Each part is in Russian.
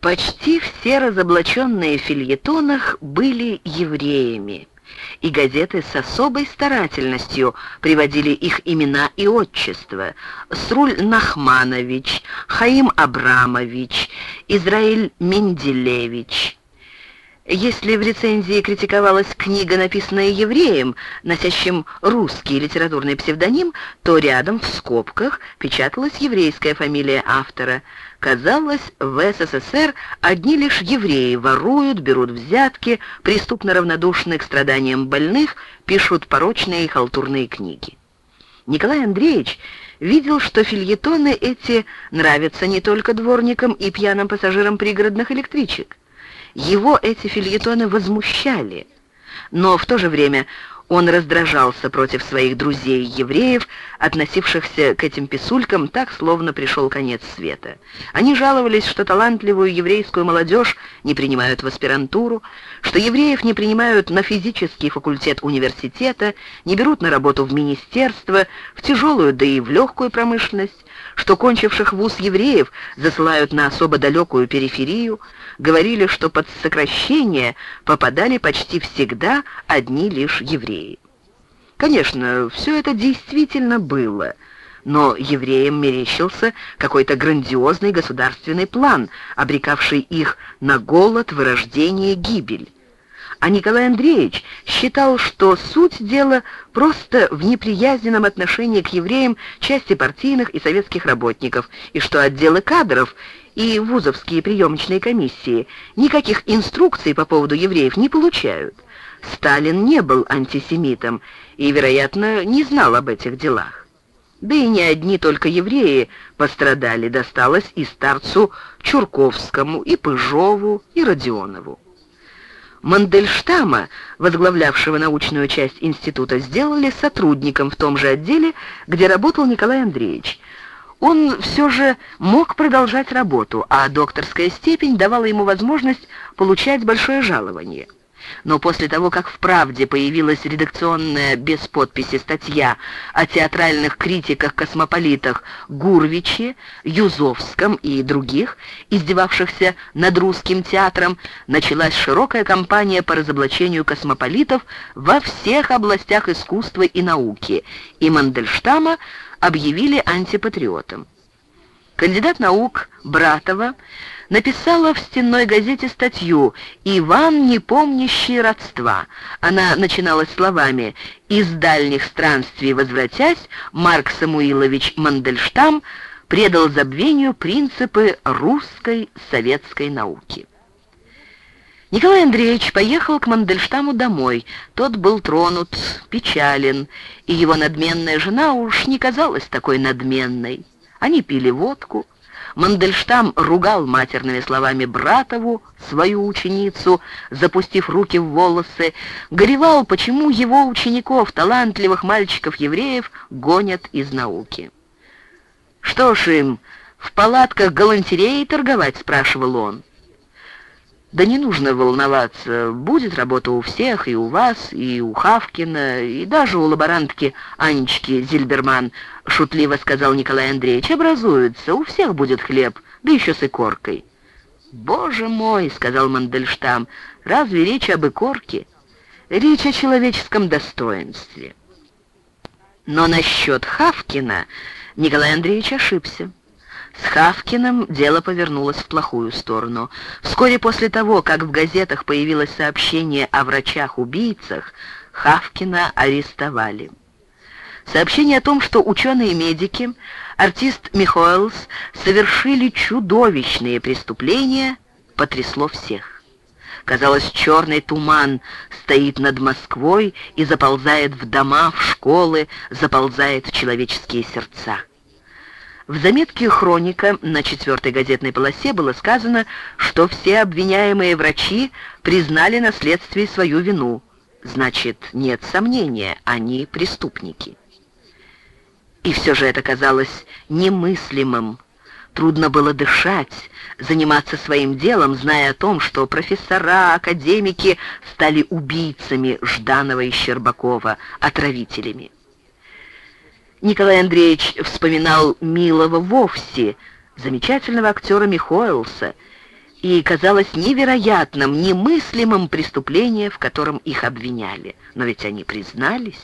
Почти все разоблаченные в фильетонах были евреями, и газеты с особой старательностью приводили их имена и отчества. Сруль Нахманович, Хаим Абрамович, Израиль Менделевич. Если в рецензии критиковалась книга, написанная евреем, носящим русский литературный псевдоним, то рядом в скобках печаталась еврейская фамилия автора. Казалось, в СССР одни лишь евреи воруют, берут взятки, преступно равнодушны к страданиям больных, пишут порочные и халтурные книги. Николай Андреевич видел, что фильетоны эти нравятся не только дворникам и пьяным пассажирам пригородных электричек. Его эти фильетоны возмущали, но в то же время он раздражался против своих друзей-евреев, относившихся к этим писулькам так, словно пришел конец света. Они жаловались, что талантливую еврейскую молодежь не принимают в аспирантуру, что евреев не принимают на физический факультет университета, не берут на работу в министерство, в тяжелую, да и в легкую промышленность, что кончивших вуз евреев засылают на особо далекую периферию, говорили, что под сокращение попадали почти всегда одни лишь евреи. Конечно, все это действительно было, но евреям мерещился какой-то грандиозный государственный план, обрекавший их на голод, вырождение, гибель. А Николай Андреевич считал, что суть дела просто в неприязненном отношении к евреям части партийных и советских работников, и что отделы кадров и вузовские приемочные комиссии никаких инструкций по поводу евреев не получают. Сталин не был антисемитом и, вероятно, не знал об этих делах. Да и не одни только евреи пострадали, досталось и старцу Чурковскому, и Пыжову, и Родионову. Мандельштама, возглавлявшего научную часть института, сделали сотрудником в том же отделе, где работал Николай Андреевич – он все же мог продолжать работу, а докторская степень давала ему возможность получать большое жалование. Но после того, как в «Правде» появилась редакционная без подписи статья о театральных критиках-космополитах Гурвиче, Юзовском и других, издевавшихся над русским театром, началась широкая кампания по разоблачению космополитов во всех областях искусства и науки, и Мандельштама объявили антипатриотом. Кандидат наук Братова написала в стенной газете статью «Иван, не помнящий родства». Она начиналась словами «Из дальних странствий возвратясь, Марк Самуилович Мандельштам предал забвению принципы русской советской науки». Николай Андреевич поехал к Мандельштаму домой. Тот был тронут, печален, и его надменная жена уж не казалась такой надменной. Они пили водку. Мандельштам ругал матерными словами Братову, свою ученицу, запустив руки в волосы, горевал, почему его учеников, талантливых мальчиков-евреев, гонят из науки. «Что ж им, в палатках галантереи торговать?» — спрашивал он. Да не нужно волноваться, будет работа у всех, и у вас, и у Хавкина, и даже у лаборантки Анечки Зильберман, шутливо сказал Николай Андреевич, образуется, у всех будет хлеб, да еще с икоркой. «Боже мой!» — сказал Мандельштам. «Разве речь об икорке? Речь о человеческом достоинстве». Но насчет Хавкина Николай Андреевич ошибся. С Хавкиным дело повернулось в плохую сторону. Вскоре после того, как в газетах появилось сообщение о врачах-убийцах, Хавкина арестовали. Сообщение о том, что ученые-медики, артист Михоэлс, совершили чудовищные преступления, потрясло всех. Казалось, черный туман стоит над Москвой и заползает в дома, в школы, заползает в человеческие сердца. В заметке «Хроника» на четвертой газетной полосе было сказано, что все обвиняемые врачи признали на следствии свою вину. Значит, нет сомнения, они преступники. И все же это казалось немыслимым. Трудно было дышать, заниматься своим делом, зная о том, что профессора, академики стали убийцами Жданова и Щербакова, отравителями. Николай Андреевич вспоминал Милого вовсе, замечательного актера Михоэлса, и казалось невероятным, немыслимым преступление, в котором их обвиняли. Но ведь они признались.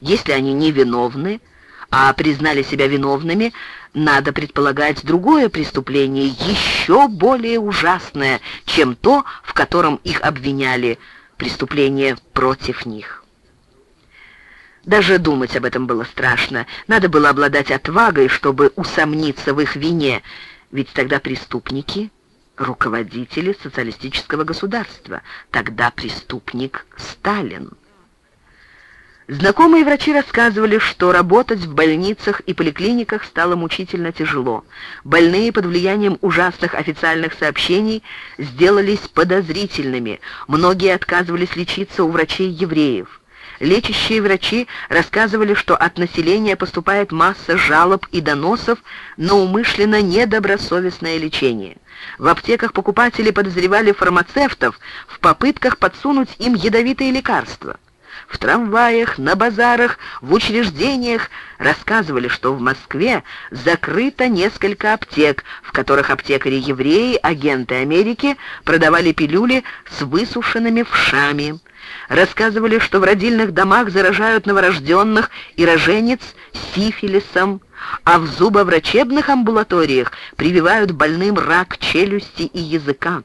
Если они невиновны, а признали себя виновными, надо предполагать другое преступление, еще более ужасное, чем то, в котором их обвиняли, преступление против них. Даже думать об этом было страшно. Надо было обладать отвагой, чтобы усомниться в их вине, ведь тогда преступники — руководители социалистического государства, тогда преступник — Сталин. Знакомые врачи рассказывали, что работать в больницах и поликлиниках стало мучительно тяжело. Больные под влиянием ужасных официальных сообщений сделались подозрительными. Многие отказывались лечиться у врачей-евреев. Лечащие врачи рассказывали, что от населения поступает масса жалоб и доносов на умышленно недобросовестное лечение. В аптеках покупатели подозревали фармацевтов в попытках подсунуть им ядовитые лекарства в трамваях, на базарах, в учреждениях рассказывали, что в Москве закрыто несколько аптек, в которых аптекари-евреи, агенты Америки, продавали пилюли с высушенными вшами. Рассказывали, что в родильных домах заражают новорожденных и роженец сифилисом, а в зубоврачебных амбулаториях прививают больным рак челюсти и языка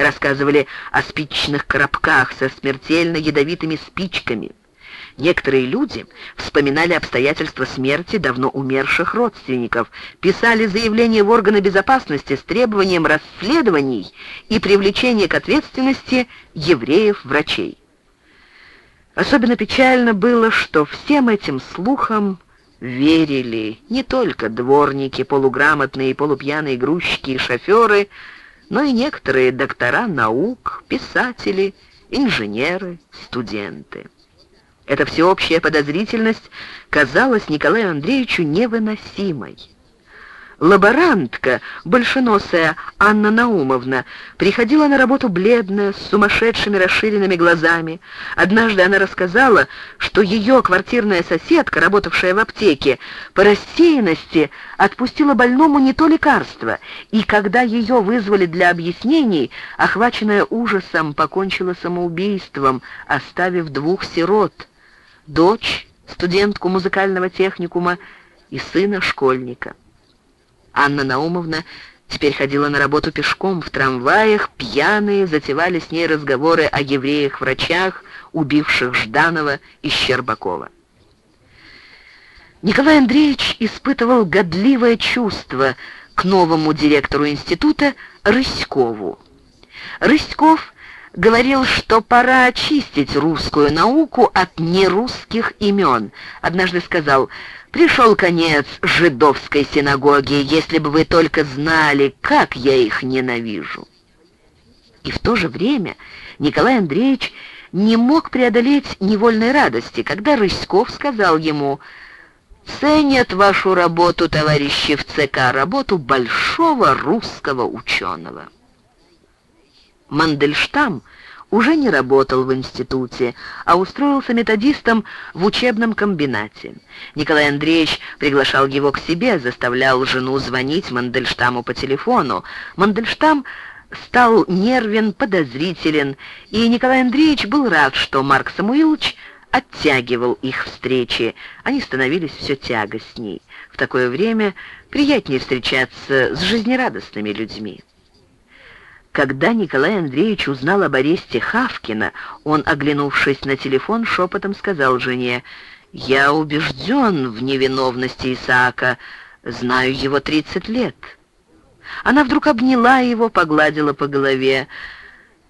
рассказывали о спичных коробках со смертельно ядовитыми спичками. Некоторые люди вспоминали обстоятельства смерти давно умерших родственников, писали заявления в органы безопасности с требованием расследований и привлечения к ответственности евреев-врачей. Особенно печально было, что всем этим слухам верили не только дворники, полуграмотные и полупьяные грузчики и шоферы, но и некоторые доктора наук, писатели, инженеры, студенты. Эта всеобщая подозрительность казалась Николаю Андреевичу невыносимой. Лаборантка, большеносая Анна Наумовна, приходила на работу бледная, с сумасшедшими расширенными глазами. Однажды она рассказала, что ее квартирная соседка, работавшая в аптеке, по рассеянности отпустила больному не то лекарство, и когда ее вызвали для объяснений, охваченная ужасом, покончила самоубийством, оставив двух сирот, дочь, студентку музыкального техникума и сына школьника. Анна Наумовна теперь ходила на работу пешком в трамваях, пьяные затевали с ней разговоры о евреях-врачах, убивших Жданова и Щербакова. Николай Андреевич испытывал годливое чувство к новому директору института Рыськову. Рыськов говорил, что пора очистить русскую науку от нерусских имен. Однажды сказал Пришел конец жидовской синагоги, если бы вы только знали, как я их ненавижу. И в то же время Николай Андреевич не мог преодолеть невольной радости, когда Рыськов сказал ему «Ценят вашу работу, товарищи в ЦК, работу большого русского ученого». Мандельштам — уже не работал в институте, а устроился методистом в учебном комбинате. Николай Андреевич приглашал его к себе, заставлял жену звонить Мандельштаму по телефону. Мандельштам стал нервен, подозрителен, и Николай Андреевич был рад, что Марк Самуилович оттягивал их встречи. Они становились все тягостней. В такое время приятнее встречаться с жизнерадостными людьми. Когда Николай Андреевич узнал об аресте Хавкина, он, оглянувшись на телефон, шепотом сказал жене, «Я убежден в невиновности Исаака, знаю его 30 лет». Она вдруг обняла его, погладила по голове.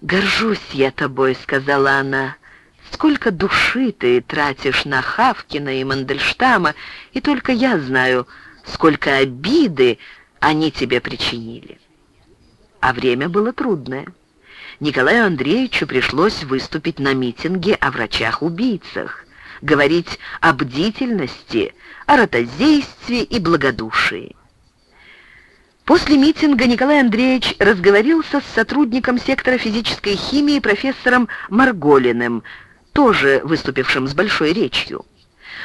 «Горжусь я тобой», — сказала она. «Сколько души ты тратишь на Хавкина и Мандельштама, и только я знаю, сколько обиды они тебе причинили» а время было трудное. Николаю Андреевичу пришлось выступить на митинге о врачах-убийцах, говорить о бдительности, о ротозействе и благодушии. После митинга Николай Андреевич разговорился с сотрудником сектора физической химии профессором Марголиным, тоже выступившим с большой речью.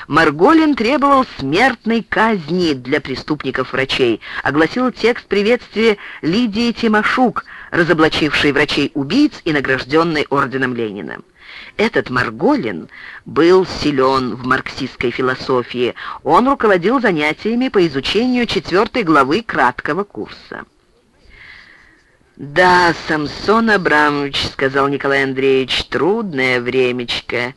Марголин требовал смертной казни для преступников-врачей, огласил текст приветствия Лидии Тимошук, разоблачившей врачей-убийц и награжденной орденом Ленина. Этот Марголин был силен в марксистской философии. Он руководил занятиями по изучению четвертой главы краткого курса. «Да, Самсон Абрамович», — сказал Николай Андреевич, — «трудное времечко,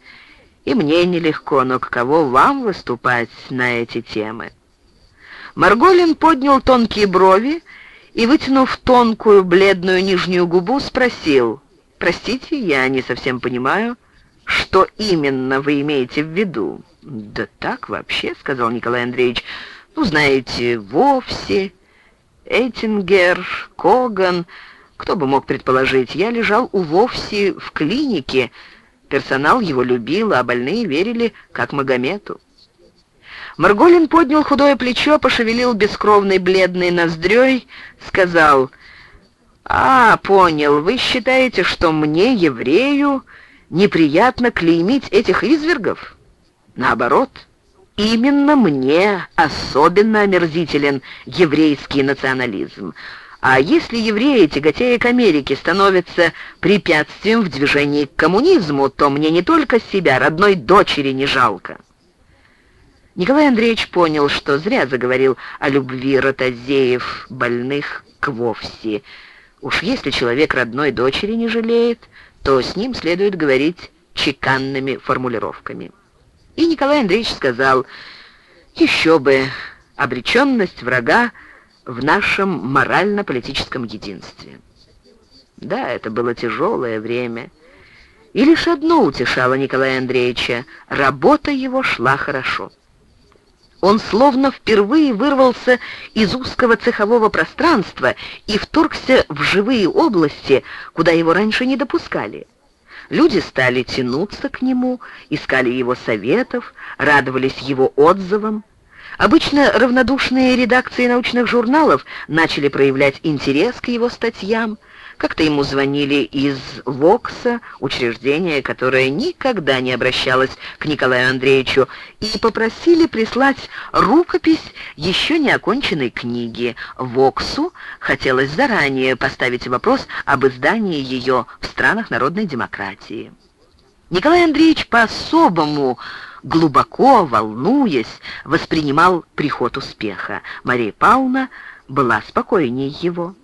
и мне нелегко, но каково вам выступать на эти темы?» Марголин поднял тонкие брови и, вытянув тонкую бледную нижнюю губу, спросил, «Простите, я не совсем понимаю, что именно вы имеете в виду?» «Да так вообще», — сказал Николай Андреевич, — «ну, знаете, вовсе...» Эттингер, Коган, кто бы мог предположить, я лежал у Вовси в клинике. Персонал его любил, а больные верили, как Магомету. Марголин поднял худое плечо, пошевелил бескровной бледной ноздрёй, сказал, «А, понял, вы считаете, что мне, еврею, неприятно клеймить этих извергов? Наоборот». Именно мне особенно омерзителен еврейский национализм. А если евреи, тяготея к Америке, становятся препятствием в движении к коммунизму, то мне не только себя, родной дочери не жалко. Николай Андреевич понял, что зря заговорил о любви ротозеев, больных к вовсе. Уж если человек родной дочери не жалеет, то с ним следует говорить чеканными формулировками. И Николай Андреевич сказал, еще бы, обреченность врага в нашем морально-политическом единстве. Да, это было тяжелое время. И лишь одно утешало Николая Андреевича — работа его шла хорошо. Он словно впервые вырвался из узкого цехового пространства и вторгся в живые области, куда его раньше не допускали. Люди стали тянуться к нему, искали его советов, радовались его отзывам. Обычно равнодушные редакции научных журналов начали проявлять интерес к его статьям. Как-то ему звонили из ВОКСа, учреждения, которое никогда не обращалось к Николаю Андреевичу, и попросили прислать рукопись еще не оконченной книги. ВОКСу хотелось заранее поставить вопрос об издании ее в странах народной демократии. Николай Андреевич по-особому глубоко, волнуясь, воспринимал приход успеха. Мария Павловна была спокойнее его.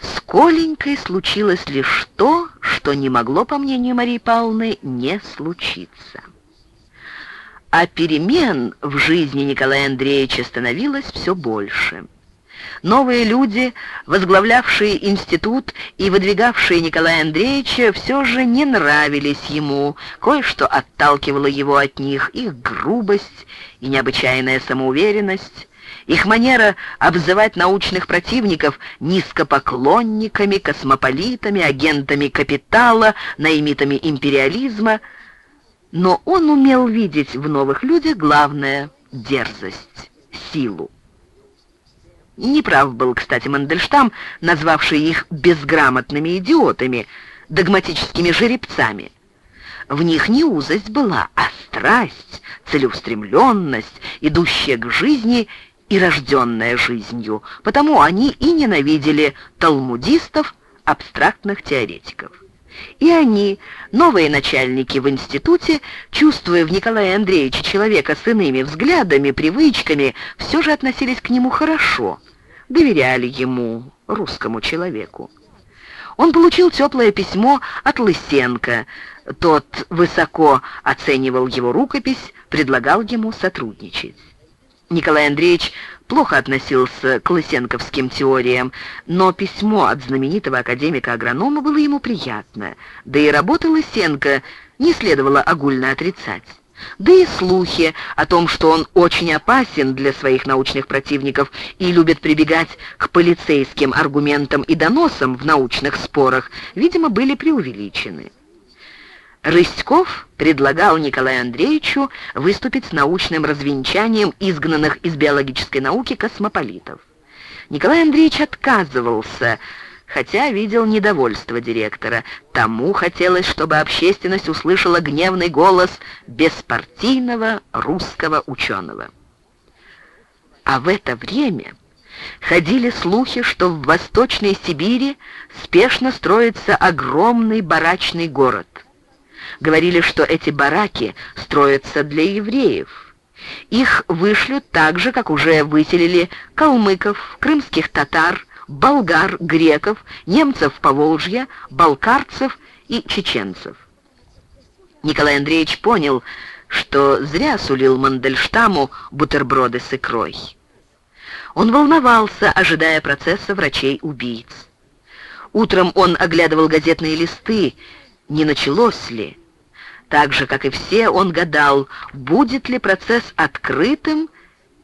С Коленькой случилось лишь то, что не могло, по мнению Марии Павловны, не случиться. А перемен в жизни Николая Андреевича становилось все больше. Новые люди, возглавлявшие институт и выдвигавшие Николая Андреевича, все же не нравились ему. Кое-что отталкивало его от них, их грубость и необычайная самоуверенность. Их манера обзывать научных противников низкопоклонниками, космополитами, агентами капитала, наимитами империализма. Но он умел видеть в новых людях главное — дерзость, силу. Неправ был, кстати, Мандельштам, назвавший их безграмотными идиотами, догматическими жеребцами. В них не узость была, а страсть, целеустремленность, идущая к жизни и рожденная жизнью, потому они и ненавидели талмудистов, абстрактных теоретиков. И они, новые начальники в институте, чувствуя в Николае Андреевиче человека с иными взглядами, привычками, все же относились к нему хорошо, доверяли ему, русскому человеку. Он получил теплое письмо от Лысенко. Тот высоко оценивал его рукопись, предлагал ему сотрудничать. Николай Андреевич плохо относился к лысенковским теориям, но письмо от знаменитого академика-агронома было ему приятно, да и работы Лысенко не следовало огульно отрицать. Да и слухи о том, что он очень опасен для своих научных противников и любит прибегать к полицейским аргументам и доносам в научных спорах, видимо, были преувеличены. Рыськов предлагал Николаю Андреевичу выступить с научным развенчанием изгнанных из биологической науки космополитов. Николай Андреевич отказывался, хотя видел недовольство директора. Тому хотелось, чтобы общественность услышала гневный голос беспартийного русского ученого. А в это время ходили слухи, что в Восточной Сибири спешно строится огромный барачный город. Говорили, что эти бараки строятся для евреев. Их вышлют так же, как уже выселили калмыков, крымских татар, болгар, греков, немцев Поволжья, балкарцев и чеченцев. Николай Андреевич понял, что зря сулил Мандельштаму бутерброды с икрой. Он волновался, ожидая процесса врачей-убийц. Утром он оглядывал газетные листы, не началось ли. Так же, как и все, он гадал, будет ли процесс открытым,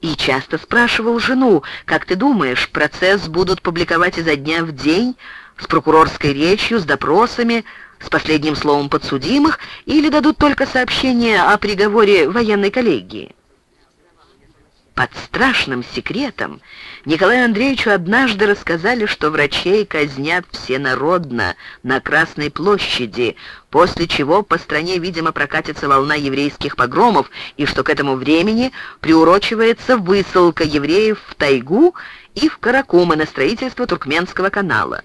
и часто спрашивал жену, «Как ты думаешь, процесс будут публиковать изо дня в день, с прокурорской речью, с допросами, с последним словом подсудимых, или дадут только сообщение о приговоре военной коллегии?» Под страшным секретом Николаю Андреевичу однажды рассказали, что врачей казнят всенародно на Красной площади, после чего по стране, видимо, прокатится волна еврейских погромов, и что к этому времени приурочивается высылка евреев в тайгу и в Каракумы на строительство Туркменского канала.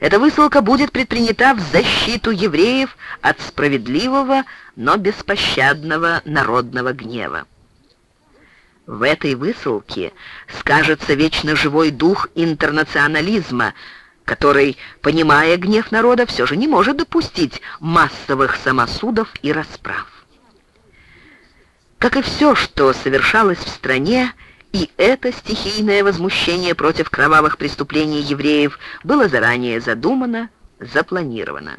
Эта высылка будет предпринята в защиту евреев от справедливого, но беспощадного народного гнева. В этой высылке скажется вечно живой дух интернационализма, который, понимая гнев народа, все же не может допустить массовых самосудов и расправ. Как и все, что совершалось в стране, и это стихийное возмущение против кровавых преступлений евреев было заранее задумано, запланировано.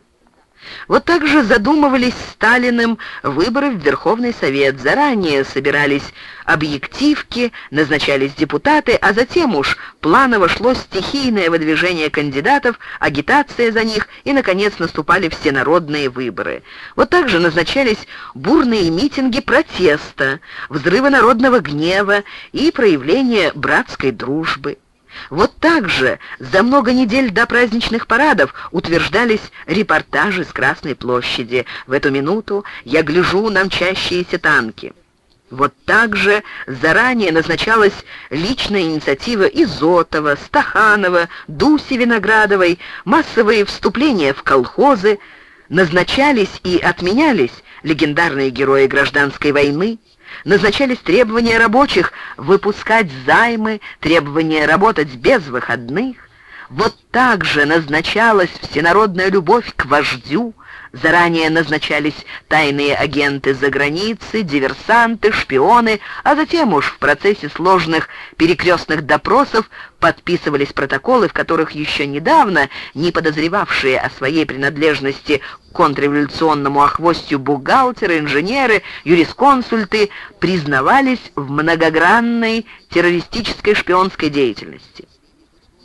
Вот так же задумывались Сталиным выборы в Верховный Совет. Заранее собирались объективки, назначались депутаты, а затем уж планово шло стихийное выдвижение кандидатов, агитация за них, и, наконец, наступали всенародные выборы. Вот так же назначались бурные митинги протеста, взрывы народного гнева и проявление братской дружбы. Вот так же за много недель до праздничных парадов утверждались репортажи с Красной площади. В эту минуту я гляжу на мчащиеся танки. Вот так же заранее назначалась личная инициатива Изотова, Стаханова, Дуси Виноградовой, массовые вступления в колхозы, назначались и отменялись легендарные герои гражданской войны, Назначались требования рабочих выпускать займы, требования работать без выходных. Вот так же назначалась всенародная любовь к вождю, заранее назначались тайные агенты за границы, диверсанты, шпионы, а затем уж в процессе сложных перекрестных допросов подписывались протоколы, в которых еще недавно не подозревавшие о своей принадлежности к контрреволюционному охвостью бухгалтеры, инженеры, юрисконсульты признавались в многогранной террористической шпионской деятельности.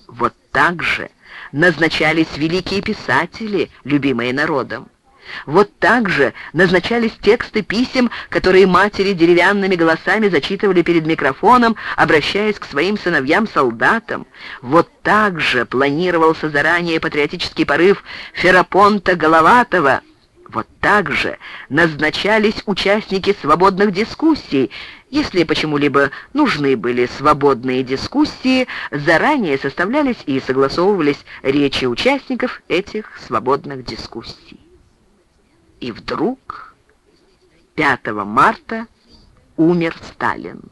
Вот так же назначались великие писатели, любимые народом. Вот так же назначались тексты писем, которые матери деревянными голосами зачитывали перед микрофоном, обращаясь к своим сыновьям-солдатам. Вот так же планировался заранее патриотический порыв Ферапонта Головатого — вот так же назначались участники свободных дискуссий. Если почему-либо нужны были свободные дискуссии, заранее составлялись и согласовывались речи участников этих свободных дискуссий. И вдруг 5 марта умер Сталин.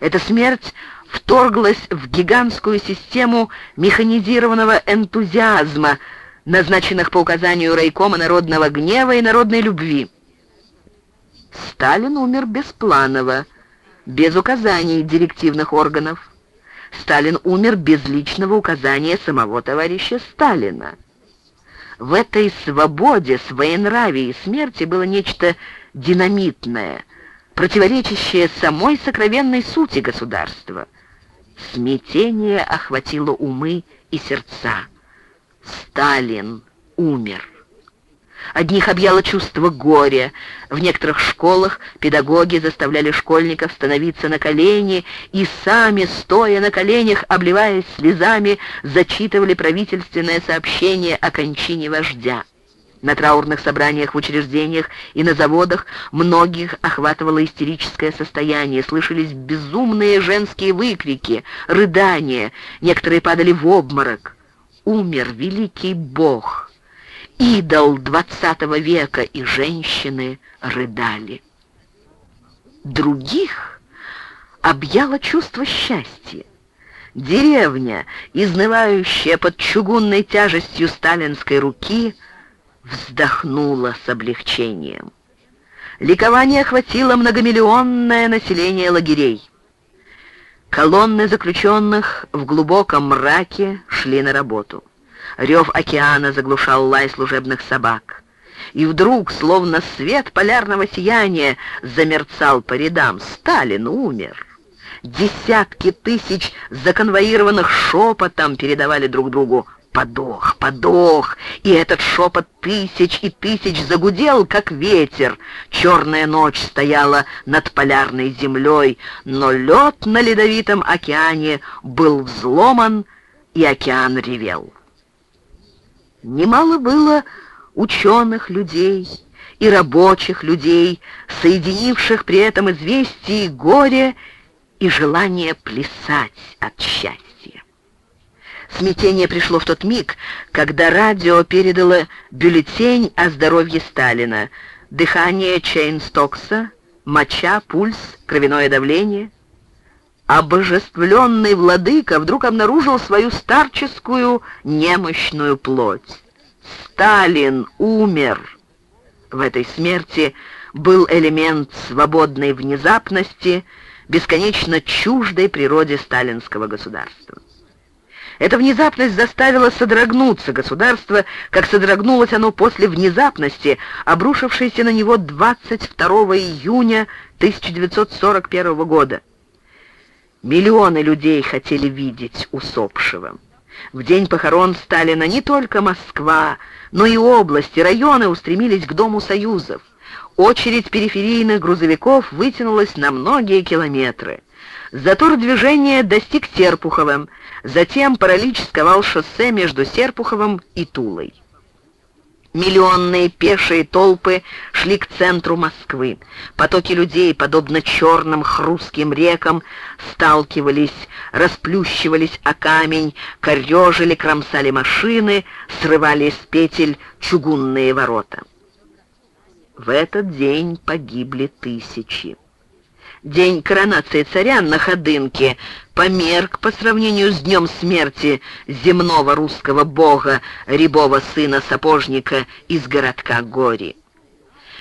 Эта смерть вторглась в гигантскую систему механизированного энтузиазма, назначенных по указанию райкома народного гнева и народной любви. Сталин умер беспланово, без указаний директивных органов. Сталин умер без личного указания самого товарища Сталина. В этой свободе, своенравии и смерти было нечто динамитное, противоречащее самой сокровенной сути государства. Смятение охватило умы и сердца. Сталин умер. Одних объяло чувство горя. В некоторых школах педагоги заставляли школьников становиться на колени и сами, стоя на коленях, обливаясь слезами, зачитывали правительственное сообщение о кончине вождя. На траурных собраниях в учреждениях и на заводах многих охватывало истерическое состояние, слышались безумные женские выкрики, рыдания, некоторые падали в обморок. Умер великий Бог, идол двадцатого века, и женщины рыдали. Других объяло чувство счастья. Деревня, изнывающая под чугунной тяжестью сталинской руки, вздохнула с облегчением. Ликование охватило многомиллионное население лагерей. Колонны заключенных в глубоком мраке шли на работу. Рев океана заглушал лай служебных собак. И вдруг, словно свет полярного сияния, замерцал по рядам. Сталин умер. Десятки тысяч законвоированных шепотом передавали друг другу подох, подох, и этот шепот тысяч и тысяч загудел, как ветер. Черная ночь стояла над полярной землей, но лед на ледовитом океане был взломан, и океан ревел. Немало было ученых людей и рабочих людей, соединивших при этом известие горе и желание плясать от счастья. Смятение пришло в тот миг, когда радио передало бюллетень о здоровье Сталина, дыхание Чейнстокса, моча, пульс, кровяное давление. Обожествленный владыка вдруг обнаружил свою старческую немощную плоть. Сталин умер. В этой смерти был элемент свободной внезапности, бесконечно чуждой природе сталинского государства. Эта внезапность заставила содрогнуться государство, как содрогнулось оно после внезапности, обрушившейся на него 22 июня 1941 года. Миллионы людей хотели видеть усопшего. В день похорон Сталина не только Москва, но и области, районы устремились к Дому Союзов. Очередь периферийных грузовиков вытянулась на многие километры. Затор движения достиг Серпухова, затем паралич сковал шоссе между Серпуховым и Тулой. Миллионные пешие толпы шли к центру Москвы. Потоки людей, подобно черным хрустким рекам, сталкивались, расплющивались о камень, корежили, кромсали машины, срывали с петель чугунные ворота. В этот день погибли тысячи. День коронации царя на Ходынке померк по сравнению с днем смерти земного русского бога, рябого сына сапожника из городка Гори.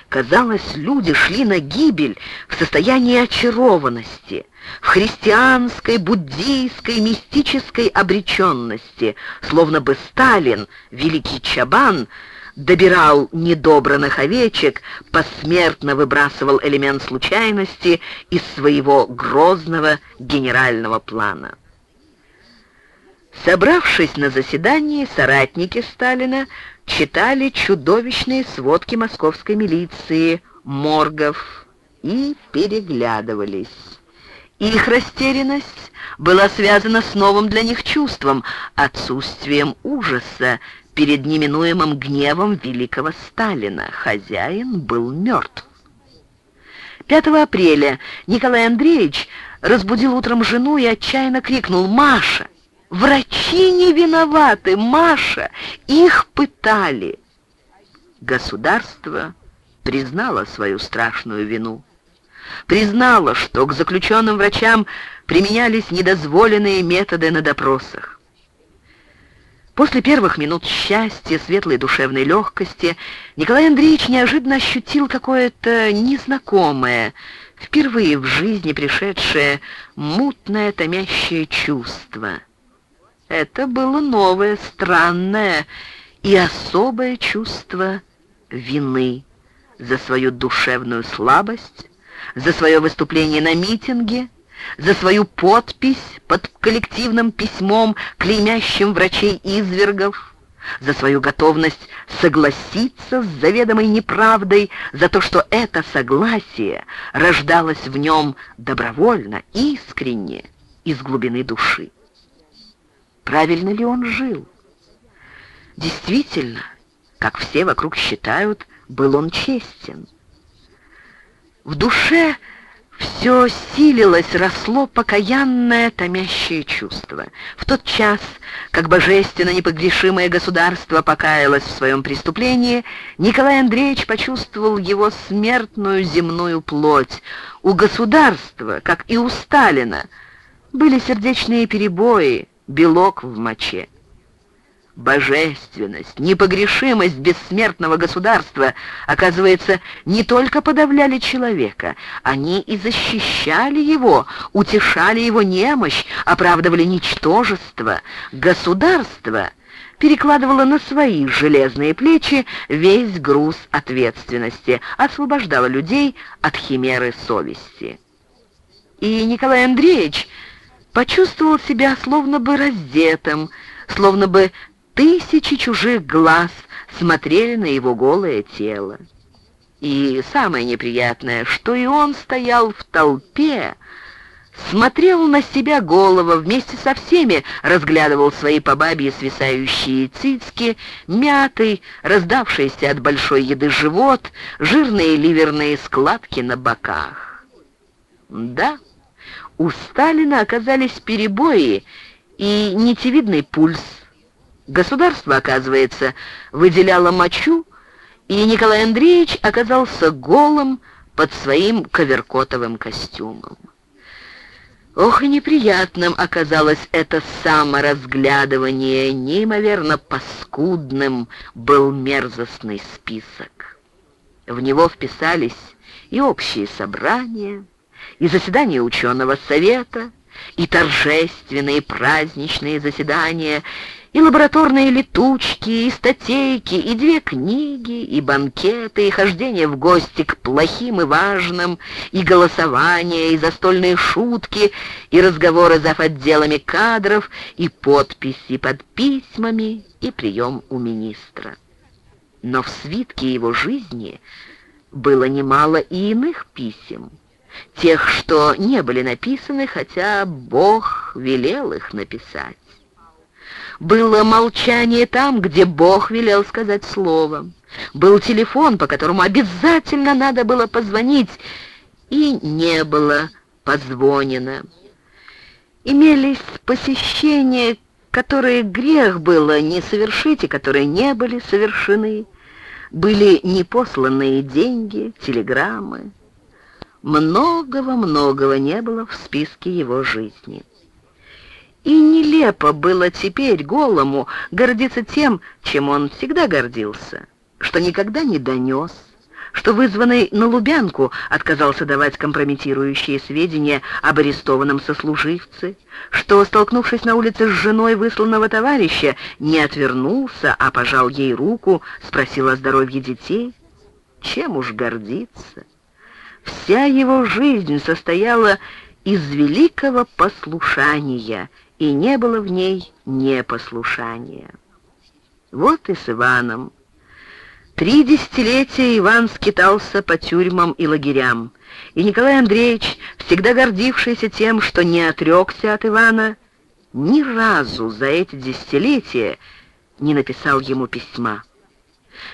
Казалось, люди шли на гибель в состоянии очарованности, в христианской, буддийской, мистической обреченности, словно бы Сталин, великий Чабан, добирал недобранных овечек, посмертно выбрасывал элемент случайности из своего грозного генерального плана. Собравшись на заседании, соратники Сталина читали чудовищные сводки московской милиции, моргов и переглядывались. Их растерянность была связана с новым для них чувством, отсутствием ужаса, перед неминуемым гневом великого Сталина. Хозяин был мертв. 5 апреля Николай Андреевич разбудил утром жену и отчаянно крикнул «Маша! Врачи не виноваты! Маша! Их пытали!» Государство признало свою страшную вину. Признало, что к заключенным врачам применялись недозволенные методы на допросах. После первых минут счастья, светлой душевной легкости, Николай Андреевич неожиданно ощутил какое-то незнакомое, впервые в жизни пришедшее мутное томящее чувство. Это было новое, странное и особое чувство вины за свою душевную слабость, за свое выступление на митинге, за свою подпись под коллективным письмом, клеймящим врачей-извергов, за свою готовность согласиться с заведомой неправдой, за то, что это согласие рождалось в нем добровольно, искренне, из глубины души. Правильно ли он жил? Действительно, как все вокруг считают, был он честен. В душе все силилось, росло покаянное, томящее чувство. В тот час, как божественно непогрешимое государство покаялось в своем преступлении, Николай Андреевич почувствовал его смертную земную плоть. У государства, как и у Сталина, были сердечные перебои, белок в моче. Божественность, непогрешимость бессмертного государства, оказывается, не только подавляли человека, они и защищали его, утешали его немощь, оправдывали ничтожество. Государство перекладывало на свои железные плечи весь груз ответственности, освобождало людей от химеры совести. И Николай Андреевич почувствовал себя словно бы раздетым, словно бы Тысячи чужих глаз смотрели на его голое тело. И самое неприятное, что и он стоял в толпе, смотрел на себя голова, вместе со всеми разглядывал свои по свисающие цицки, мятый, раздавшийся от большой еды живот, жирные ливерные складки на боках. Да, у Сталина оказались перебои и нитевидный пульс, Государство, оказывается, выделяло мочу, и Николай Андреевич оказался голым под своим коверкотовым костюмом. Ох, и неприятным оказалось это саморазглядывание, неимоверно паскудным был мерзостный список. В него вписались и общие собрания, и заседания ученого совета, и торжественные праздничные заседания, и лабораторные летучки, и статейки, и две книги, и банкеты, и хождение в гости к плохим и важным, и голосование, и застольные шутки, и разговоры за отделами кадров, и подписи под письмами, и прием у министра. Но в свитке его жизни было немало и иных писем, тех, что не были написаны, хотя Бог велел их написать. Было молчание там, где Бог велел сказать слово. Был телефон, по которому обязательно надо было позвонить, и не было позвонено. Имелись посещения, которые грех было не совершить и которые не были совершены. Были непосланные деньги, телеграммы. Многого-многого не было в списке его жизни. И нелепо было теперь голому гордиться тем, чем он всегда гордился, что никогда не донес, что вызванный на Лубянку отказался давать компрометирующие сведения об арестованном сослуживце, что, столкнувшись на улице с женой высланного товарища, не отвернулся, а пожал ей руку, спросил о здоровье детей. Чем уж гордиться? Вся его жизнь состояла из великого послушания — и не было в ней непослушания. Вот и с Иваном. Три десятилетия Иван скитался по тюрьмам и лагерям, и Николай Андреевич, всегда гордившийся тем, что не отрекся от Ивана, ни разу за эти десятилетия не написал ему письма.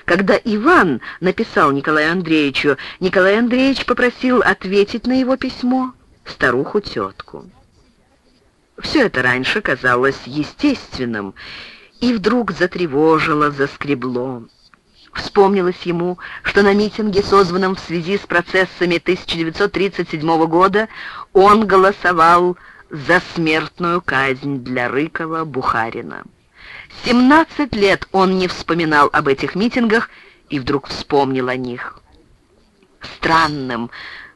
Когда Иван написал Николаю Андреевичу, Николай Андреевич попросил ответить на его письмо старуху-тетку. Все это раньше казалось естественным, и вдруг затревожило, заскребло. Вспомнилось ему, что на митинге, созванном в связи с процессами 1937 года, он голосовал за смертную казнь для Рыкова-Бухарина. 17 лет он не вспоминал об этих митингах и вдруг вспомнил о них. Странным,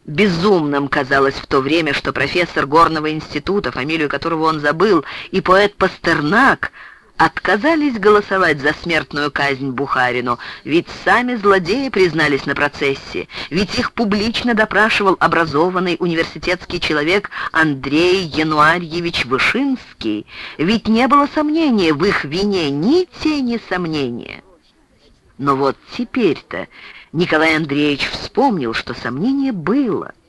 Безумным казалось в то время, что профессор Горного института, фамилию которого он забыл, и поэт Пастернак отказались голосовать за смертную казнь Бухарину, ведь сами злодеи признались на процессе, ведь их публично допрашивал образованный университетский человек Андрей Януарьевич Вышинский, ведь не было сомнения в их вине, ни тени сомнения. Но вот теперь-то Николай Андреевич вспомнил, что сомнение было —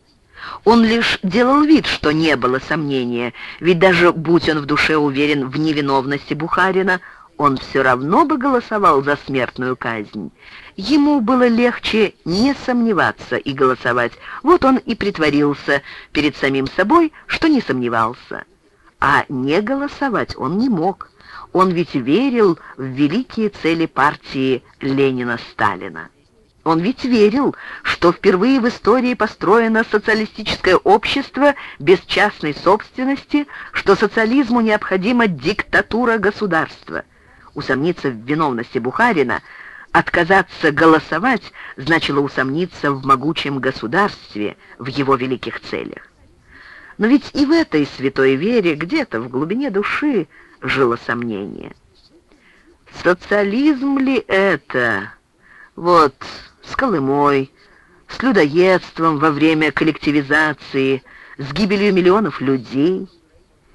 он лишь делал вид, что не было сомнения, ведь даже будь он в душе уверен в невиновности Бухарина, он все равно бы голосовал за смертную казнь. Ему было легче не сомневаться и голосовать. Вот он и притворился перед самим собой, что не сомневался. А не голосовать он не мог. Он ведь верил в великие цели партии Ленина-Сталина. Он ведь верил, что впервые в истории построено социалистическое общество без частной собственности, что социализму необходима диктатура государства. Усомниться в виновности Бухарина, отказаться голосовать, значило усомниться в могучем государстве, в его великих целях. Но ведь и в этой святой вере где-то в глубине души жило сомнение. Социализм ли это? Вот с Колымой, с людоедством во время коллективизации, с гибелью миллионов людей.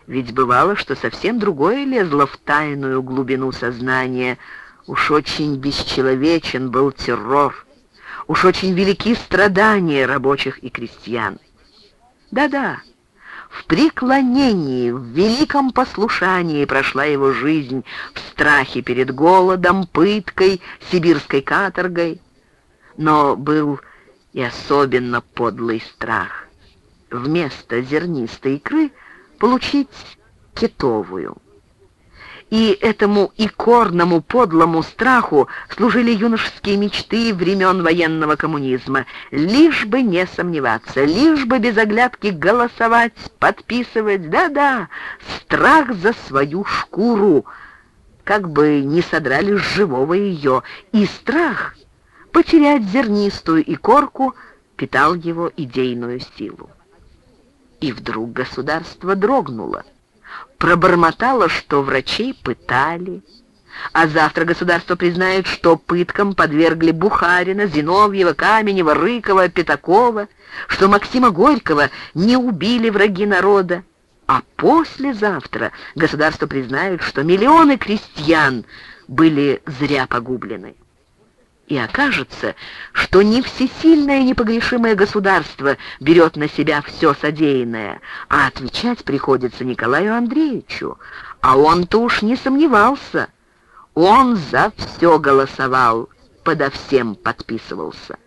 Ведь бывало, что совсем другое лезло в тайную глубину сознания. Уж очень бесчеловечен был террор, уж очень велики страдания рабочих и крестьян. Да-да, в преклонении, в великом послушании прошла его жизнь, в страхе перед голодом, пыткой, сибирской каторгой но был и особенно подлый страх. Вместо зернистой икры получить китовую. И этому икорному подлому страху служили юношеские мечты времен военного коммунизма. Лишь бы не сомневаться, лишь бы без оглядки голосовать, подписывать, да-да, страх за свою шкуру, как бы не содрали с живого ее, и страх — потерять зернистую и корку питал его идейную силу. И вдруг государство дрогнуло, пробормотало, что врачей пытали, а завтра государство признает, что пыткам подвергли Бухарина, Зиновьева, Каменева, Рыкова, Пятакова, что Максима Горького не убили враги народа, а послезавтра государство признает, что миллионы крестьян были зря погублены и окажется, что не всесильное непогрешимое государство берет на себя все содеянное, а отвечать приходится Николаю Андреевичу, а он-то уж не сомневался. Он за все голосовал, подо всем подписывался.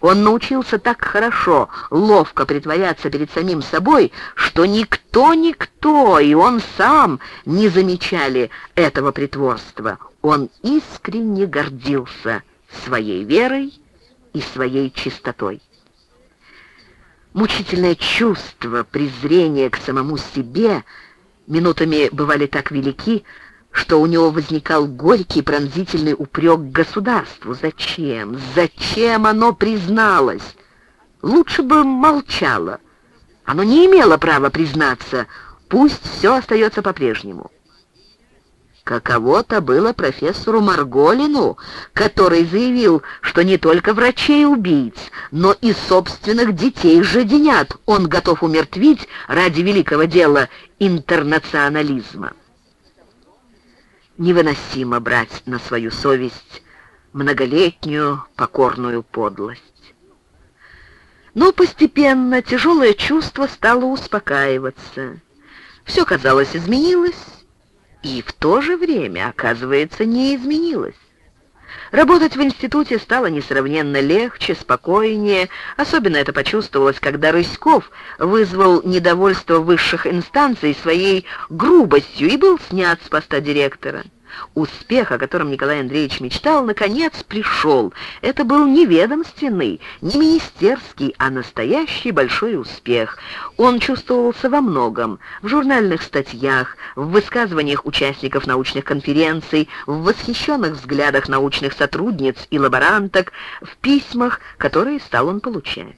Он научился так хорошо, ловко притворяться перед самим собой, что никто-никто, и он сам не замечали этого притворства. Он искренне гордился своей верой и своей чистотой. Мучительное чувство презрения к самому себе минутами бывали так велики, что у него возникал горький пронзительный упрек государству. Зачем? Зачем оно призналось? Лучше бы молчало. Оно не имело права признаться. Пусть все остается по-прежнему. Каково-то было профессору Марголину, который заявил, что не только врачей-убийц, но и собственных детей жаденят он готов умертвить ради великого дела интернационализма. Невыносимо брать на свою совесть многолетнюю покорную подлость. Но постепенно тяжелое чувство стало успокаиваться. Все, казалось, изменилось, и в то же время, оказывается, не изменилось. Работать в институте стало несравненно легче, спокойнее. Особенно это почувствовалось, когда Рыськов вызвал недовольство высших инстанций своей грубостью и был снят с поста директора. Успех, о котором Николай Андреевич мечтал, наконец пришел. Это был не ведомственный, не министерский, а настоящий большой успех. Он чувствовался во многом. В журнальных статьях, в высказываниях участников научных конференций, в восхищенных взглядах научных сотрудниц и лаборанток, в письмах, которые стал он получать.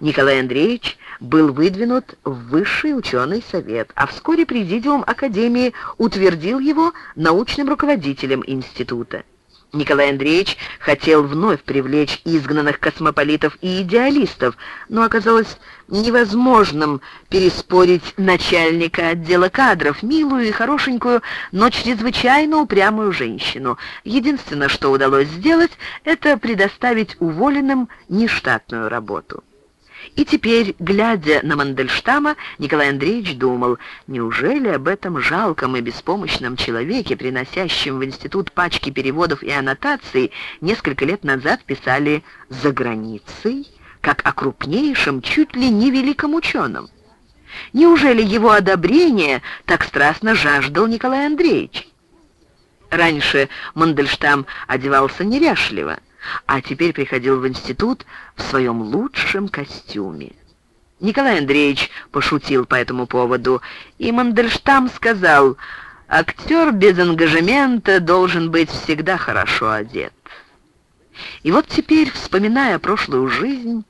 Николай Андреевич был выдвинут в Высший ученый совет, а вскоре Президиум Академии утвердил его научным руководителем института. Николай Андреевич хотел вновь привлечь изгнанных космополитов и идеалистов, но оказалось невозможным переспорить начальника отдела кадров, милую и хорошенькую, но чрезвычайно упрямую женщину. Единственное, что удалось сделать, это предоставить уволенным нештатную работу. И теперь, глядя на Мандельштама, Николай Андреевич думал, неужели об этом жалком и беспомощном человеке, приносящем в институт пачки переводов и аннотаций, несколько лет назад писали «за границей», как о крупнейшем, чуть ли не великом ученом? Неужели его одобрение так страстно жаждал Николай Андреевич? Раньше Мандельштам одевался неряшливо, а теперь приходил в институт в своем лучшем костюме. Николай Андреевич пошутил по этому поводу, и Мандельштам сказал, «Актер без ангажемента должен быть всегда хорошо одет». И вот теперь, вспоминая прошлую жизнь,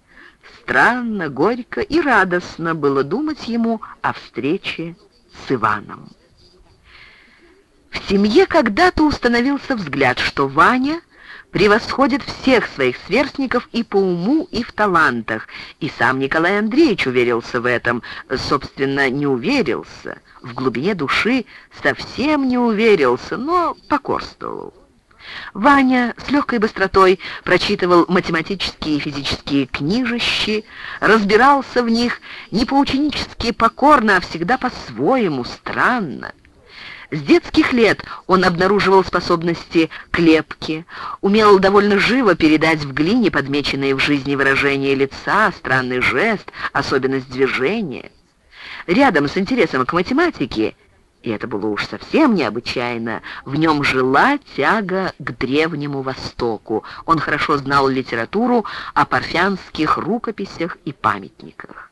странно, горько и радостно было думать ему о встрече с Иваном. В семье когда-то установился взгляд, что Ваня превосходит всех своих сверстников и по уму, и в талантах. И сам Николай Андреевич уверился в этом, собственно, не уверился, в глубине души совсем не уверился, но покорствовал. Ваня с легкой быстротой прочитывал математические и физические книжищи, разбирался в них не поученически покорно, а всегда по-своему, странно. С детских лет он обнаруживал способности клепки, умел довольно живо передать в глине подмеченные в жизни выражения лица, странный жест, особенность движения. Рядом с интересом к математике, и это было уж совсем необычайно, в нем жила тяга к Древнему Востоку. Он хорошо знал литературу о парфянских рукописях и памятниках.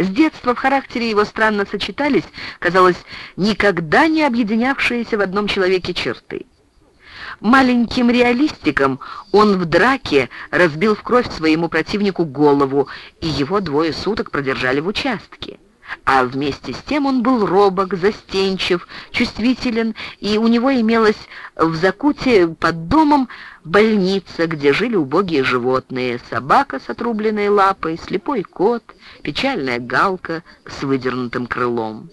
С детства в характере его странно сочетались, казалось, никогда не объединявшиеся в одном человеке черты. Маленьким реалистиком он в драке разбил в кровь своему противнику голову, и его двое суток продержали в участке а вместе с тем он был робок, застенчив, чувствителен, и у него имелась в закуте под домом больница, где жили убогие животные, собака с отрубленной лапой, слепой кот, печальная галка с выдернутым крылом.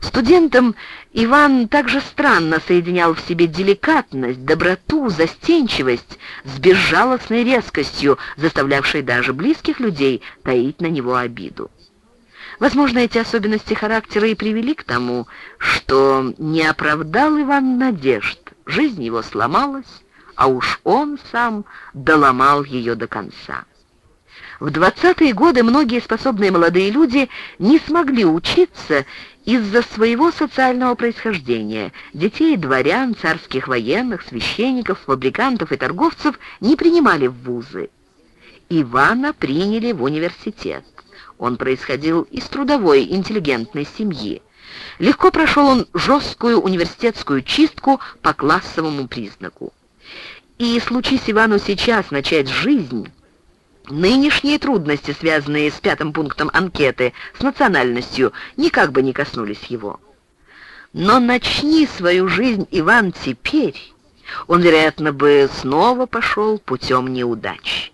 Студентам Иван также странно соединял в себе деликатность, доброту, застенчивость с безжалостной резкостью, заставлявшей даже близких людей таить на него обиду. Возможно, эти особенности характера и привели к тому, что не оправдал Иван надежд. Жизнь его сломалась, а уж он сам доломал ее до конца. В двадцатые годы многие способные молодые люди не смогли учиться из-за своего социального происхождения. Детей дворян, царских военных, священников, фабрикантов и торговцев не принимали в вузы. Ивана приняли в университет. Он происходил из трудовой, интеллигентной семьи. Легко прошел он жесткую университетскую чистку по классовому признаку. И случись Ивану сейчас начать жизнь, нынешние трудности, связанные с пятым пунктом анкеты, с национальностью, никак бы не коснулись его. Но начни свою жизнь, Иван, теперь, он, вероятно, бы снова пошел путем неудач.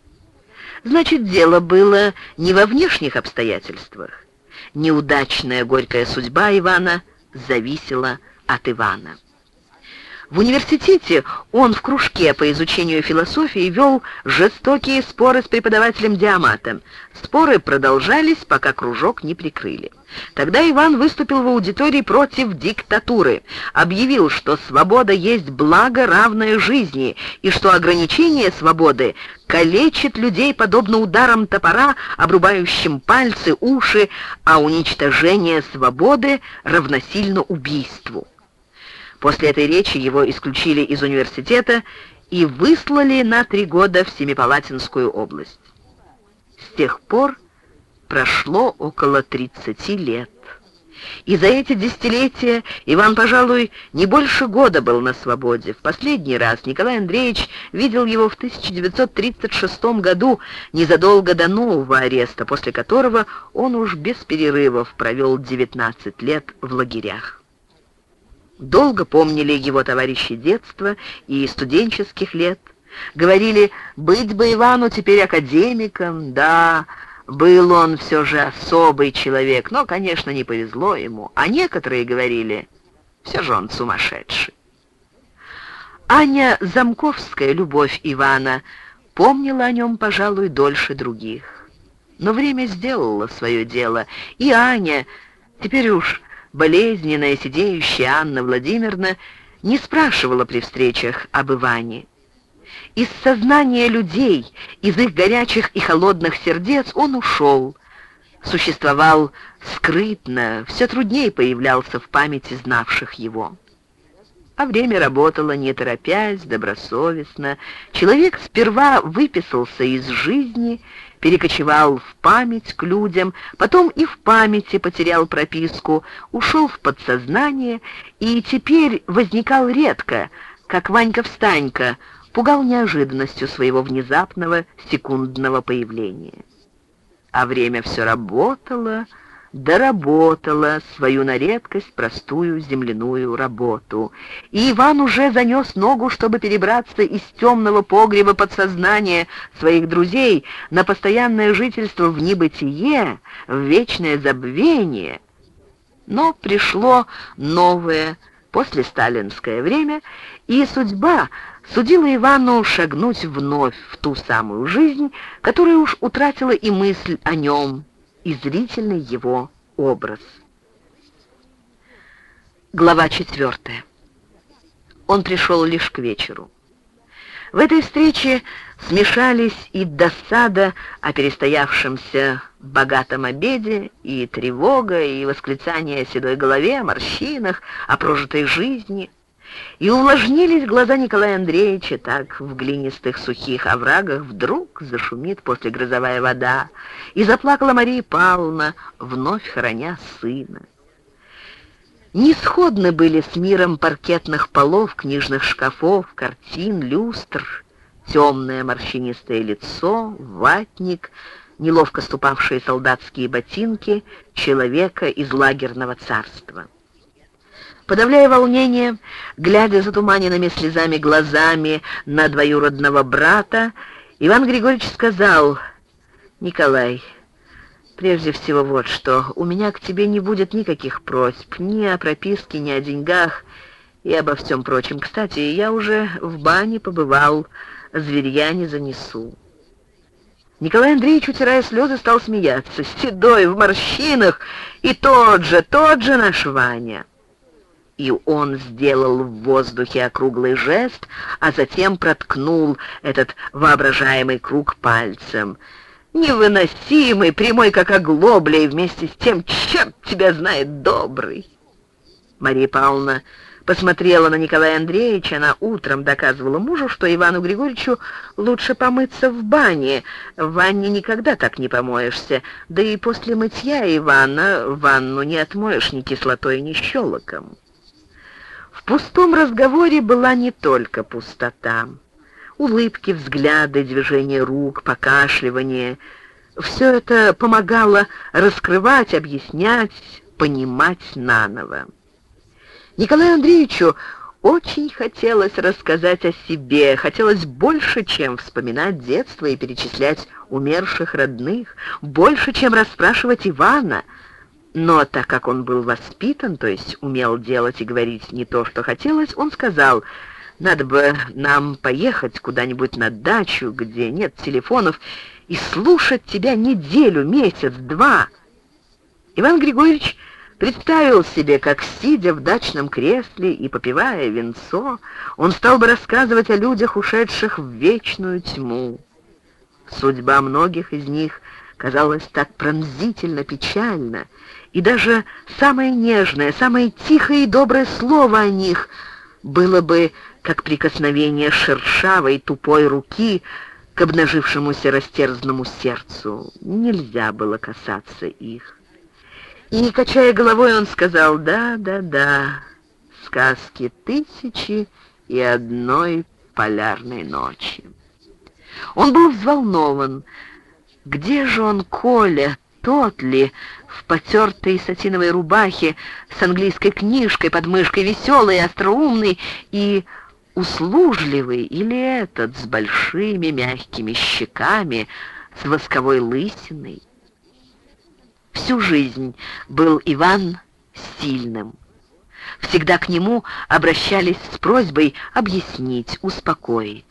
Значит, дело было не во внешних обстоятельствах. Неудачная горькая судьба Ивана зависела от Ивана. В университете он в кружке по изучению философии вел жестокие споры с преподавателем Диаматом. Споры продолжались, пока кружок не прикрыли. Тогда Иван выступил в аудитории против диктатуры, объявил, что свобода есть благо, равное жизни, и что ограничение свободы калечит людей подобно ударам топора, обрубающим пальцы, уши, а уничтожение свободы равносильно убийству. После этой речи его исключили из университета и выслали на три года в Семипалатинскую область. С тех пор прошло около 30 лет, И за эти десятилетия Иван, пожалуй, не больше года был на свободе. В последний раз Николай Андреевич видел его в 1936 году, незадолго до нового ареста, после которого он уж без перерывов провел 19 лет в лагерях. Долго помнили его товарищи детства и студенческих лет. Говорили, быть бы Ивану теперь академиком, да, был он все же особый человек, но, конечно, не повезло ему. А некоторые говорили, все же он сумасшедший. Аня Замковская, любовь Ивана, помнила о нем, пожалуй, дольше других. Но время сделало свое дело, и Аня, теперь уж болезненная сидеющая Анна Владимировна, не спрашивала при встречах об Иване. Из сознания людей, из их горячих и холодных сердец он ушел, существовал скрытно, все труднее появлялся в памяти знавших его. А время работало не торопясь, добросовестно. Человек сперва выписался из жизни, перекочевал в память к людям, потом и в памяти потерял прописку, ушел в подсознание и теперь возникал редко, как Ванька-встанька, пугал неожиданностью своего внезапного секундного появления. А время все работало, доработало свою на редкость простую земляную работу. И Иван уже занес ногу, чтобы перебраться из темного погреба подсознания своих друзей на постоянное жительство в небытие, в вечное забвение. Но пришло новое послесталинское время, и судьба судила Ивану шагнуть вновь в ту самую жизнь, которая уж утратила и мысль о нем, и зрительный его образ. Глава четвертая. Он пришел лишь к вечеру. В этой встрече смешались и досада о перестоявшемся богатом обеде, и тревога, и восклицание о седой голове, о морщинах, о прожитой жизни — и увлажнились глаза Николая Андреевича, так в глинистых сухих оврагах вдруг зашумит после грозовая вода, и заплакала Мария Павловна, вновь хороня сына. Нисходны были с миром паркетных полов, книжных шкафов, картин, люстр, темное морщинистое лицо, ватник, неловко ступавшие солдатские ботинки человека из лагерного царства. Подавляя волнение, глядя затуманенными слезами глазами на двоюродного брата, Иван Григорьевич сказал, «Николай, прежде всего вот что, у меня к тебе не будет никаких просьб, ни о прописке, ни о деньгах и обо всем прочем. Кстати, я уже в бане побывал, зверья не занесу». Николай Андреевич, утирая слезы, стал смеяться. «Седой, в морщинах, и тот же, тот же наш Ваня» и он сделал в воздухе округлый жест, а затем проткнул этот воображаемый круг пальцем. Невыносимый, прямой как оглобля, и вместе с тем, черт тебя знает, добрый. Мария Павловна посмотрела на Николая Андреевича, она утром доказывала мужу, что Ивану Григорьевичу лучше помыться в бане. В ванне никогда так не помоешься, да и после мытья Ивана ванну не отмоешь ни кислотой, ни щелоком. В пустом разговоре была не только пустота. Улыбки, взгляды, движения рук, покашливание — все это помогало раскрывать, объяснять, понимать наново. Николаю Андреевичу очень хотелось рассказать о себе, хотелось больше, чем вспоминать детство и перечислять умерших родных, больше, чем расспрашивать Ивана — но так как он был воспитан, то есть умел делать и говорить не то, что хотелось, он сказал, «Надо бы нам поехать куда-нибудь на дачу, где нет телефонов, и слушать тебя неделю, месяц, два». Иван Григорьевич представил себе, как, сидя в дачном кресле и попивая венцо, он стал бы рассказывать о людях, ушедших в вечную тьму. Судьба многих из них казалась так пронзительно печальна, и даже самое нежное, самое тихое и доброе слово о них было бы как прикосновение шершавой тупой руки к обнажившемуся растерзанному сердцу. Нельзя было касаться их. И, качая головой, он сказал, да, да, да, сказки тысячи и одной полярной ночи. Он был взволнован. Где же он, Коля, тот ли, в потертой сатиновой рубахе, с английской книжкой под мышкой, веселый, остроумный и услужливый, или этот с большими мягкими щеками, с восковой лысиной? Всю жизнь был Иван сильным. Всегда к нему обращались с просьбой объяснить, успокоить.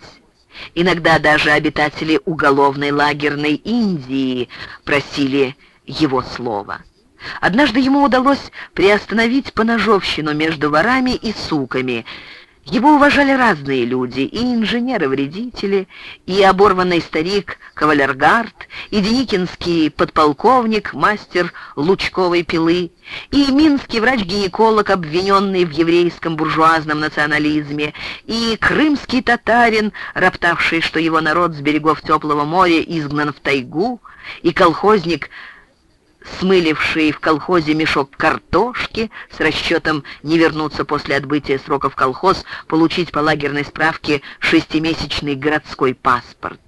Иногда даже обитатели уголовной лагерной Индии просили его слова. Однажды ему удалось приостановить поножовщину между ворами и суками — его уважали разные люди, и инженеры-вредители, и оборванный старик Кавалергард, и деникинский подполковник, мастер лучковой пилы, и минский врач-гинеколог, обвиненный в еврейском буржуазном национализме, и крымский татарин, роптавший, что его народ с берегов теплого моря изгнан в тайгу, и колхозник смыливший в колхозе мешок картошки с расчетом не вернуться после отбытия срока в колхоз, получить по лагерной справке шестимесячный городской паспорт.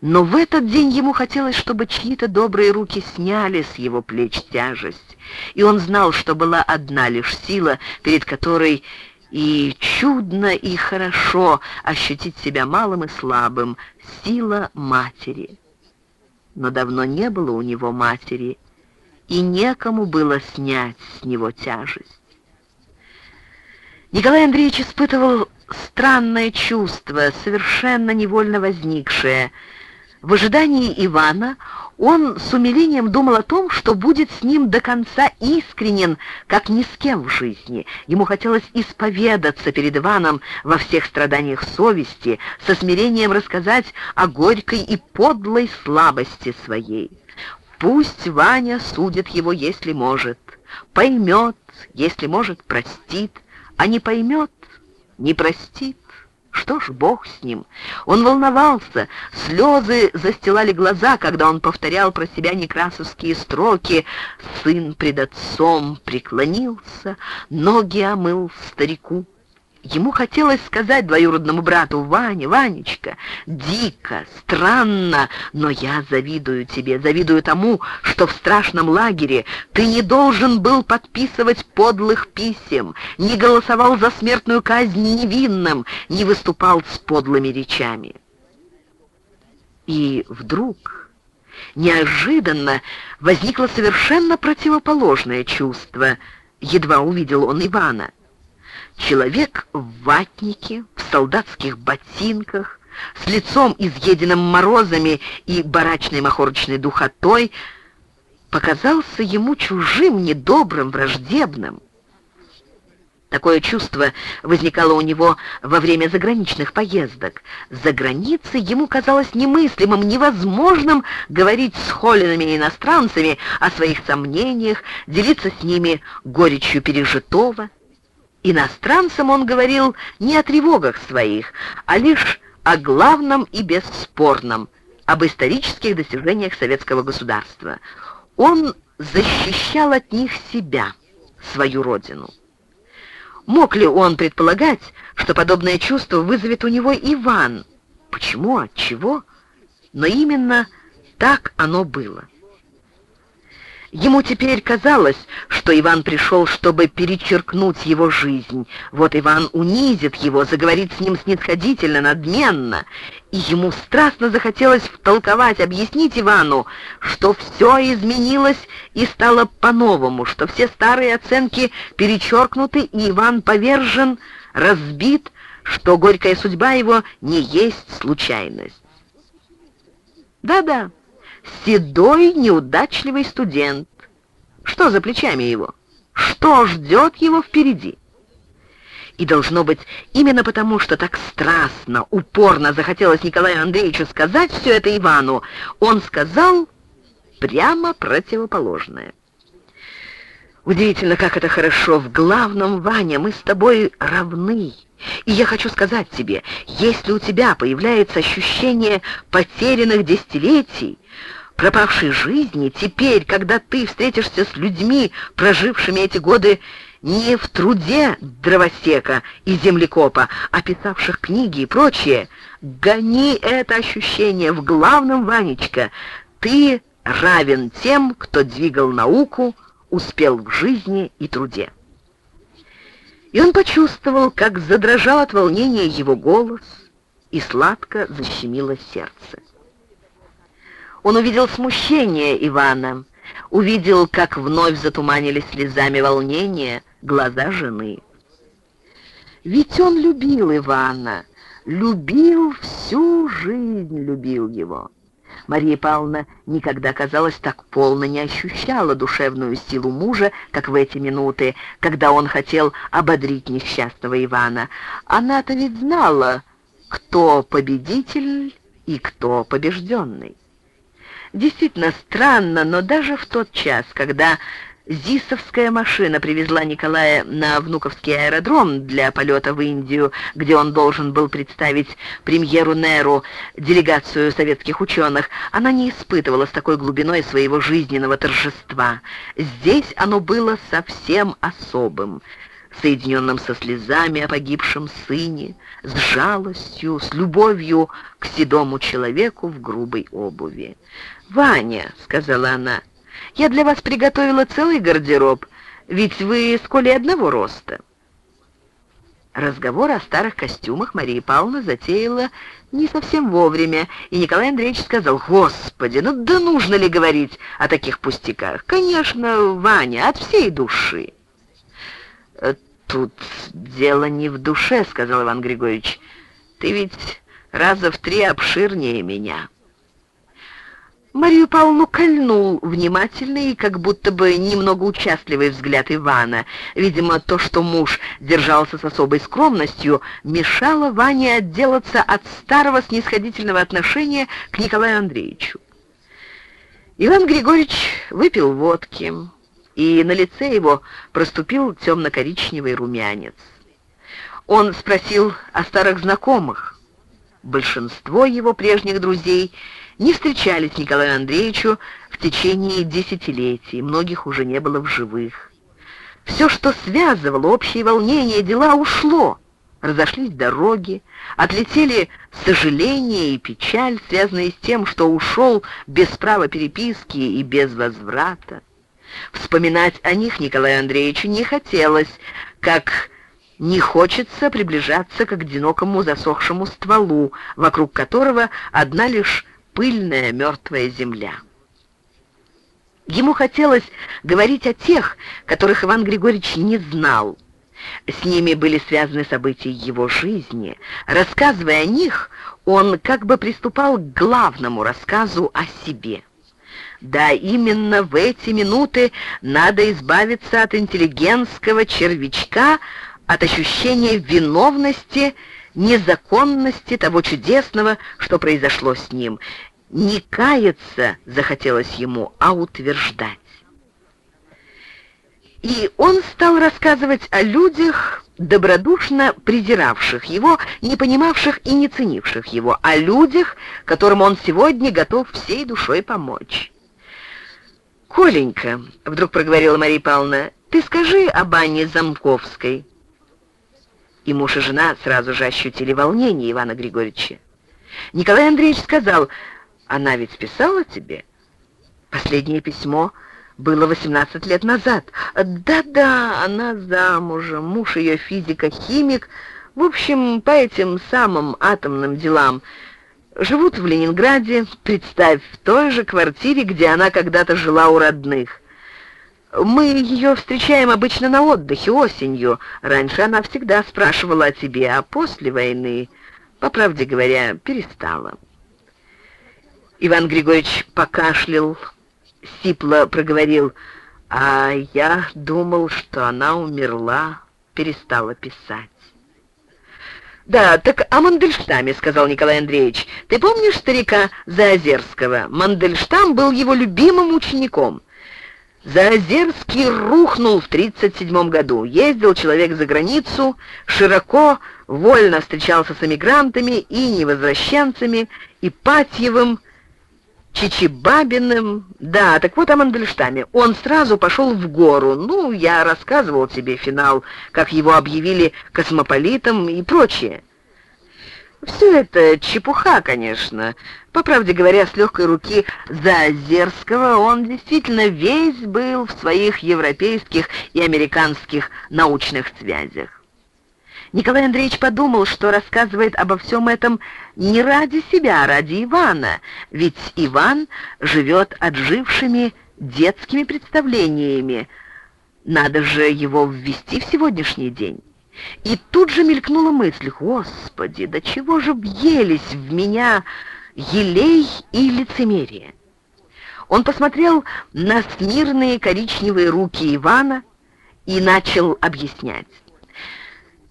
Но в этот день ему хотелось, чтобы чьи-то добрые руки сняли с его плеч тяжесть, и он знал, что была одна лишь сила, перед которой и чудно, и хорошо ощутить себя малым и слабым — сила матери но давно не было у него матери, и некому было снять с него тяжесть. Николай Андреевич испытывал странное чувство, совершенно невольно возникшее. В ожидании Ивана он с умилением думал о том, что будет с ним до конца искренен, как ни с кем в жизни. Ему хотелось исповедаться перед Иваном во всех страданиях совести, со смирением рассказать о горькой и подлой слабости своей. Пусть Ваня судит его, если может, поймет, если может, простит, а не поймет, не простит. Что ж, Бог с ним. Он волновался, слезы застилали глаза, когда он повторял про себя некрасовские строки. Сын пред отцом преклонился, ноги омыл старику. Ему хотелось сказать двоюродному брату, «Ваня, Ванечка, дико, странно, но я завидую тебе, завидую тому, что в страшном лагере ты не должен был подписывать подлых писем, не голосовал за смертную казнь невинным, не выступал с подлыми речами». И вдруг, неожиданно, возникло совершенно противоположное чувство, едва увидел он Ивана — Человек в ватнике, в солдатских ботинках, с лицом изъеденным морозами и барачной махорочной духотой, показался ему чужим, недобрым, враждебным. Такое чувство возникало у него во время заграничных поездок. За границей ему казалось немыслимым, невозможным говорить с холеными иностранцами о своих сомнениях, делиться с ними горечью пережитого. Иностранцам он говорил не о тревогах своих, а лишь о главном и бесспорном, об исторических достижениях советского государства. Он защищал от них себя, свою родину. Мог ли он предполагать, что подобное чувство вызовет у него Иван? Почему, от чего? Но именно так оно было. Ему теперь казалось, что Иван пришел, чтобы перечеркнуть его жизнь. Вот Иван унизит его, заговорит с ним снисходительно, надменно. И ему страстно захотелось втолковать, объяснить Ивану, что все изменилось и стало по-новому, что все старые оценки перечеркнуты, и Иван повержен, разбит, что горькая судьба его не есть случайность. Да-да седой, неудачливый студент. Что за плечами его? Что ждет его впереди? И должно быть, именно потому, что так страстно, упорно захотелось Николаю Андреевичу сказать все это Ивану, он сказал прямо противоположное. Удивительно, как это хорошо. В главном, Ваня, мы с тобой равны. И я хочу сказать тебе, если у тебя появляется ощущение потерянных десятилетий, пропавшей жизни, теперь, когда ты встретишься с людьми, прожившими эти годы не в труде дровосека и землекопа, а писавших книги и прочее, гони это ощущение в главном, Ванечка. Ты равен тем, кто двигал науку, успел в жизни и труде. И он почувствовал, как задрожал от волнения его голос, и сладко защемило сердце. Он увидел смущение Ивана, увидел, как вновь затуманились слезами волнения глаза жены. Ведь он любил Ивана, любил всю жизнь, любил его. Мария Павловна никогда, казалось, так полно не ощущала душевную силу мужа, как в эти минуты, когда он хотел ободрить несчастного Ивана. Она-то ведь знала, кто победитель и кто побежденный. Действительно странно, но даже в тот час, когда Зисовская машина привезла Николая на Внуковский аэродром для полета в Индию, где он должен был представить премьеру Неру, делегацию советских ученых. Она не испытывала с такой глубиной своего жизненного торжества. Здесь оно было совсем особым, соединенным со слезами о погибшем сыне, с жалостью, с любовью к седому человеку в грубой обуви. «Ваня», — сказала она, — я для вас приготовила целый гардероб, ведь вы с Колей одного роста». Разговор о старых костюмах Мария Павловна затеяла не совсем вовремя, и Николай Андреевич сказал, «Господи, ну да нужно ли говорить о таких пустяках? Конечно, Ваня, от всей души». «Э, «Тут дело не в душе», — сказал Иван Григорьевич. «Ты ведь раза в три обширнее меня». Марию Павловну кольнул внимательный и как будто бы немного участливый взгляд Ивана. Видимо, то, что муж держался с особой скромностью, мешало Ване отделаться от старого снисходительного отношения к Николаю Андреевичу. Иван Григорьевич выпил водки, и на лице его проступил темно-коричневый румянец. Он спросил о старых знакомых. Большинство его прежних друзей — не встречались Николаю Андреевичу в течение десятилетий, многих уже не было в живых. Все, что связывало общие волнения, дела ушло. Разошлись дороги, отлетели сожаление и печаль, связанные с тем, что ушел без права переписки и без возврата. Вспоминать о них Николаю Андреевичу не хотелось, как не хочется приближаться к одинокому засохшему стволу, вокруг которого одна лишь пыльная мертвая земля. Ему хотелось говорить о тех, которых Иван Григорьевич не знал. С ними были связаны события его жизни. Рассказывая о них, он как бы приступал к главному рассказу о себе. Да, именно в эти минуты надо избавиться от интеллигентского червячка, от ощущения виновности незаконности того чудесного, что произошло с ним. Не каяться захотелось ему, а утверждать. И он стал рассказывать о людях, добродушно презиравших его, не понимавших и не ценивших его, о людях, которым он сегодня готов всей душой помочь. «Коленька», — вдруг проговорила Мария Павловна, — «ты скажи об Анне Замковской». И муж и жена сразу же ощутили волнение Ивана Григорьевича. Николай Андреевич сказал, «Она ведь писала тебе?» Последнее письмо было 18 лет назад. Да-да, она замужем, муж ее физика-химик. В общем, по этим самым атомным делам. Живут в Ленинграде, представь, в той же квартире, где она когда-то жила у родных. Мы ее встречаем обычно на отдыхе осенью. Раньше она всегда спрашивала о тебе, а после войны, по правде говоря, перестала. Иван Григорьевич покашлял, сипло проговорил, а я думал, что она умерла, перестала писать. «Да, так о Мандельштаме», — сказал Николай Андреевич. «Ты помнишь старика Заозерского? Мандельштам был его любимым учеником». Заозерский рухнул в 1937 году. Ездил человек за границу, широко, вольно встречался с эмигрантами и невозвращенцами, и Патьевым, Чичибабиным. Да, так вот о Мандельштаме. Он сразу пошел в гору. Ну, я рассказывал тебе финал, как его объявили космополитом и прочее. Все это чепуха, конечно. По правде говоря, с легкой руки Заозерского он действительно весь был в своих европейских и американских научных связях. Николай Андреевич подумал, что рассказывает обо всем этом не ради себя, а ради Ивана, ведь Иван живет отжившими детскими представлениями. Надо же его ввести в сегодняшний день. И тут же мелькнула мысль, «Господи, до чего же въелись в меня елей и лицемерие?» Он посмотрел на смирные коричневые руки Ивана и начал объяснять.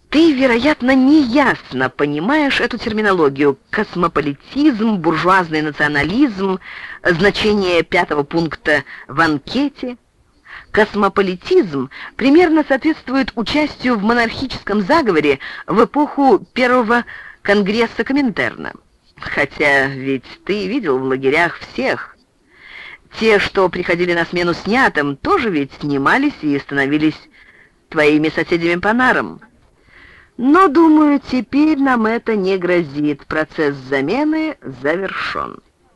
Ты, вероятно, неясно понимаешь эту терминологию. Космополитизм, буржуазный национализм, значение пятого пункта в анкете. Космополитизм примерно соответствует участию в монархическом заговоре в эпоху первого конгресса Коминтерна. Хотя ведь ты видел в лагерях всех. Те, что приходили на смену снятым, тоже ведь снимались и становились твоими соседями по нарам. Но, думаю, теперь нам это не грозит. Процесс замены завершен.